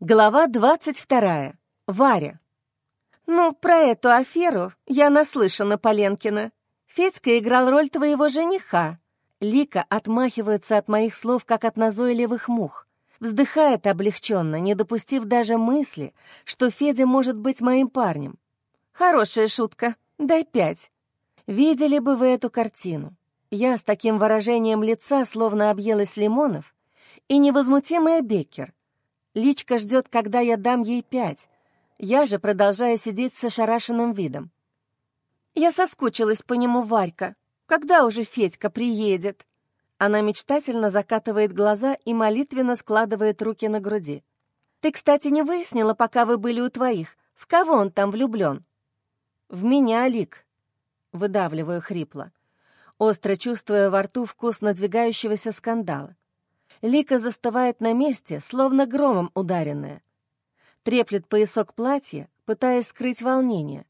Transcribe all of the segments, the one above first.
Глава 22. Варя. «Ну, про эту аферу я наслышана, Поленкина. Федька играл роль твоего жениха». Лика отмахивается от моих слов, как от назойливых мух. Вздыхает облегченно, не допустив даже мысли, что Федя может быть моим парнем. «Хорошая шутка. Дай пять». Видели бы вы эту картину. Я с таким выражением лица, словно объелась лимонов, и невозмутимая Беккер, Личка ждет, когда я дам ей пять. Я же продолжаю сидеть с ошарашенным видом. Я соскучилась по нему, Варька. Когда уже Федька приедет? Она мечтательно закатывает глаза и молитвенно складывает руки на груди. Ты, кстати, не выяснила, пока вы были у твоих, в кого он там влюблен? В меня, Лик. Выдавливаю хрипло, остро чувствуя во рту вкус надвигающегося скандала. Лика застывает на месте, словно громом ударенная. Треплет поясок платья, пытаясь скрыть волнение,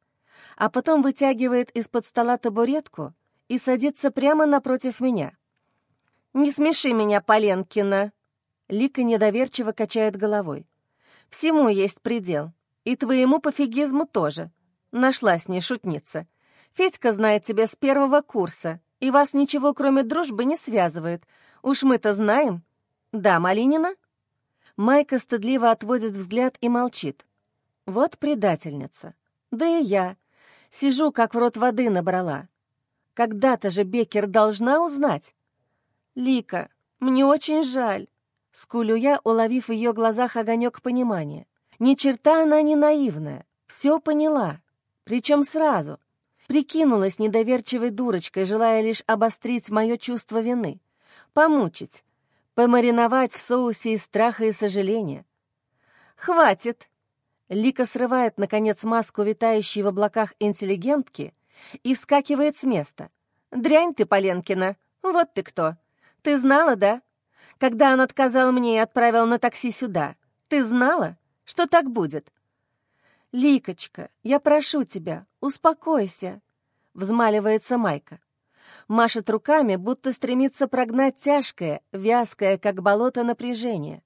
а потом вытягивает из-под стола табуретку и садится прямо напротив меня. «Не смеши меня, Поленкина!» Лика недоверчиво качает головой. «Всему есть предел, и твоему пофигизму тоже. Нашлась не шутница. Федька знает тебя с первого курса, и вас ничего, кроме дружбы, не связывает. Уж мы-то знаем, «Да, Малинина?» Майка стыдливо отводит взгляд и молчит. «Вот предательница. Да и я. Сижу, как в рот воды набрала. Когда-то же Бекер должна узнать». «Лика, мне очень жаль», — скулю я, уловив в ее глазах огонек понимания. «Ни черта она не наивная. Все поняла. Причем сразу. Прикинулась недоверчивой дурочкой, желая лишь обострить мое чувство вины. Помучить, помариновать в соусе из страха и сожаления. «Хватит!» Лика срывает, наконец, маску витающей в облаках интеллигентки и вскакивает с места. «Дрянь ты, Поленкина! Вот ты кто! Ты знала, да? Когда он отказал мне и отправил на такси сюда, ты знала, что так будет?» «Ликочка, я прошу тебя, успокойся!» — взмаливается Майка машет руками, будто стремится прогнать тяжкое, вязкое, как болото, напряжение.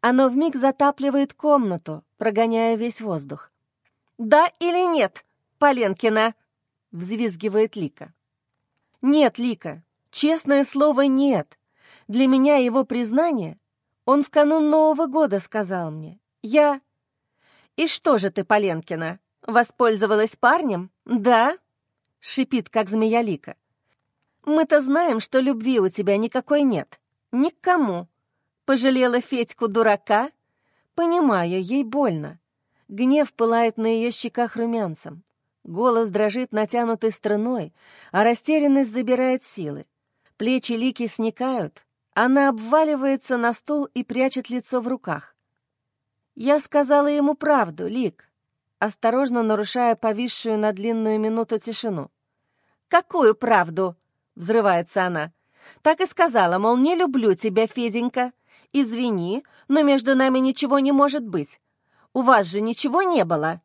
Оно вмиг затапливает комнату, прогоняя весь воздух. «Да или нет, Поленкина?» — взвизгивает Лика. «Нет, Лика, честное слово, нет. Для меня его признание... Он в канун Нового года сказал мне. Я... «И что же ты, Поленкина, воспользовалась парнем, да?» — шипит, как змея Лика. Мы-то знаем, что любви у тебя никакой нет. Никому. Пожалела Федьку дурака? Понимаю, ей больно. Гнев пылает на ее щеках румянцем. Голос дрожит натянутой струной, а растерянность забирает силы. Плечи Лики сникают, она обваливается на стул и прячет лицо в руках. Я сказала ему правду, Лик, осторожно нарушая повисшую на длинную минуту тишину. «Какую правду?» — взрывается она. «Так и сказала, мол, не люблю тебя, Феденька. Извини, но между нами ничего не может быть. У вас же ничего не было».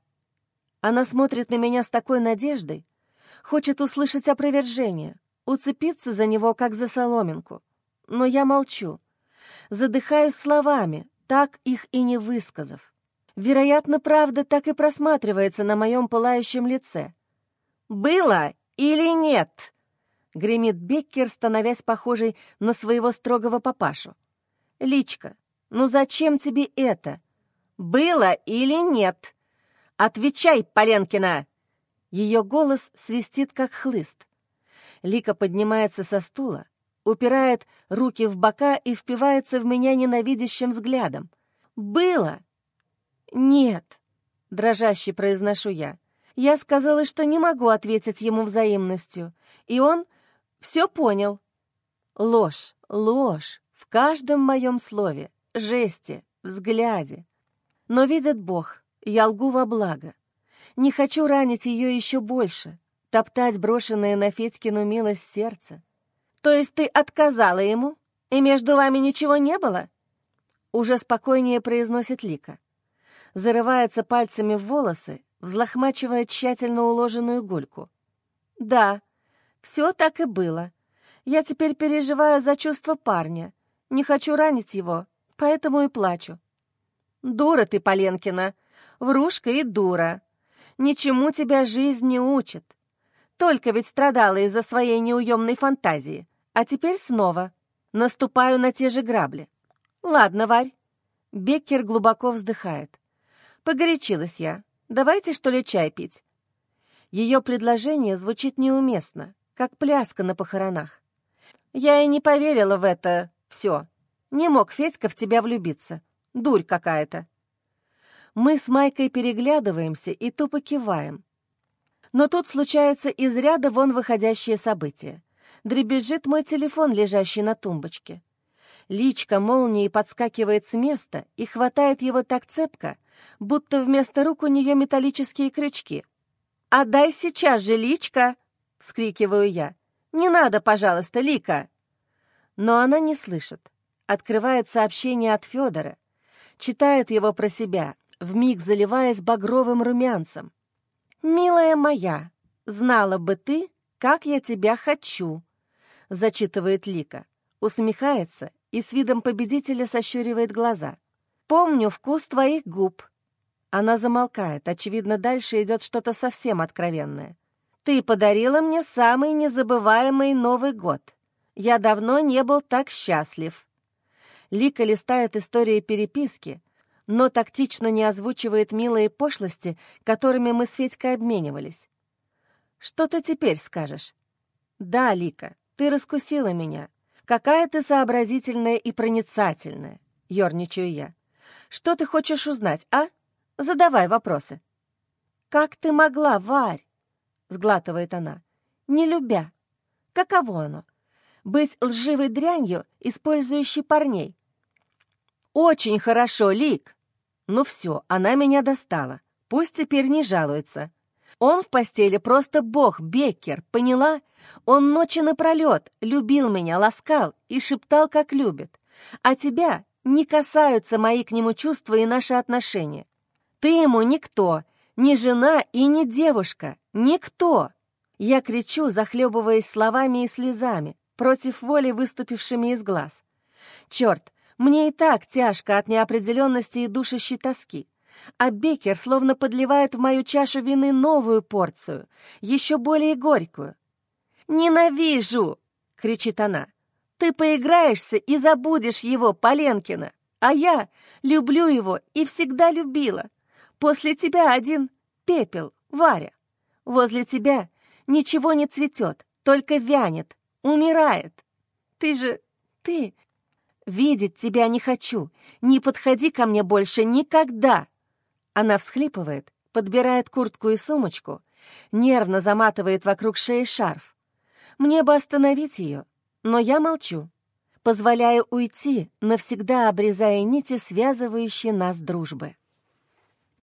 Она смотрит на меня с такой надеждой, хочет услышать опровержение, уцепиться за него, как за соломинку. Но я молчу. Задыхаюсь словами, так их и не высказав. Вероятно, правда так и просматривается на моем пылающем лице. «Было или нет?» — гремит Беккер, становясь похожей на своего строгого папашу. «Личка, ну зачем тебе это? Было или нет? Отвечай, Поленкина!» Ее голос свистит, как хлыст. Лика поднимается со стула, упирает руки в бока и впивается в меня ненавидящим взглядом. «Было?» «Нет», — дрожаще произношу я. Я сказала, что не могу ответить ему взаимностью, и он все понял. Ложь, ложь в каждом моем слове, жесте, взгляде. Но видит Бог, я лгу во благо. Не хочу ранить ее еще больше, топтать брошенное на Федькину милость сердце. То есть ты отказала ему, и между вами ничего не было? Уже спокойнее произносит Лика. Зарывается пальцами в волосы, взлохмачивая тщательно уложенную гульку. Да, все так и было. Я теперь переживаю за чувства парня. Не хочу ранить его, поэтому и плачу. Дура ты, Поленкина, врушка и дура. Ничему тебя жизнь не учит. Только ведь страдала из-за своей неуемной фантазии, а теперь снова наступаю на те же грабли. Ладно, Варь. Беккер глубоко вздыхает. Погорячилась я. Давайте, что ли, чай пить? Ее предложение звучит неуместно, как пляска на похоронах. Я и не поверила в это все. Не мог Федька в тебя влюбиться. Дурь какая-то. Мы с Майкой переглядываемся и тупо киваем. Но тут случается из ряда вон выходящее событие. Дребезжит мой телефон, лежащий на тумбочке. Личка молнией подскакивает с места и хватает его так цепко, будто вместо рук у нее металлические крючки. «Отдай сейчас же, Личка!» — вскрикиваю я. «Не надо, пожалуйста, Лика!» Но она не слышит. Открывает сообщение от Федора. Читает его про себя, вмиг заливаясь багровым румянцем. «Милая моя, знала бы ты, как я тебя хочу!» — зачитывает Лика. Усмехается и с видом победителя сощуривает глаза. «Помню вкус твоих губ, она замолкает, очевидно, дальше идет что-то совсем откровенное. «Ты подарила мне самый незабываемый Новый год. Я давно не был так счастлив». Лика листает истории переписки, но тактично не озвучивает милые пошлости, которыми мы с Федькой обменивались. «Что ты теперь скажешь?» «Да, Лика, ты раскусила меня. Какая ты сообразительная и проницательная», — ерничаю я. «Что ты хочешь узнать, а?» Задавай вопросы». «Как ты могла, Варь?» — сглатывает она. «Не любя. Каково оно? Быть лживой дрянью, использующей парней?» «Очень хорошо, Лик!» «Ну все, она меня достала. Пусть теперь не жалуется. Он в постели просто бог, Беккер, поняла? Он ночи напролет любил меня, ласкал и шептал, как любит. А тебя не касаются мои к нему чувства и наши отношения. Ты ему никто, ни жена и ни девушка, никто!» Я кричу, захлебываясь словами и слезами, против воли выступившими из глаз. «Черт, мне и так тяжко от неопределенности и душащей тоски. А Бекер словно подливает в мою чашу вины новую порцию, еще более горькую. «Ненавижу!» — кричит она. «Ты поиграешься и забудешь его, Поленкина, а я люблю его и всегда любила. После тебя один пепел, Варя. Возле тебя ничего не цветет, только вянет, умирает. Ты же... ты... Видеть тебя не хочу. Не подходи ко мне больше никогда. Она всхлипывает, подбирает куртку и сумочку, нервно заматывает вокруг шеи шарф. Мне бы остановить ее, но я молчу, позволяя уйти, навсегда обрезая нити, связывающие нас дружбы.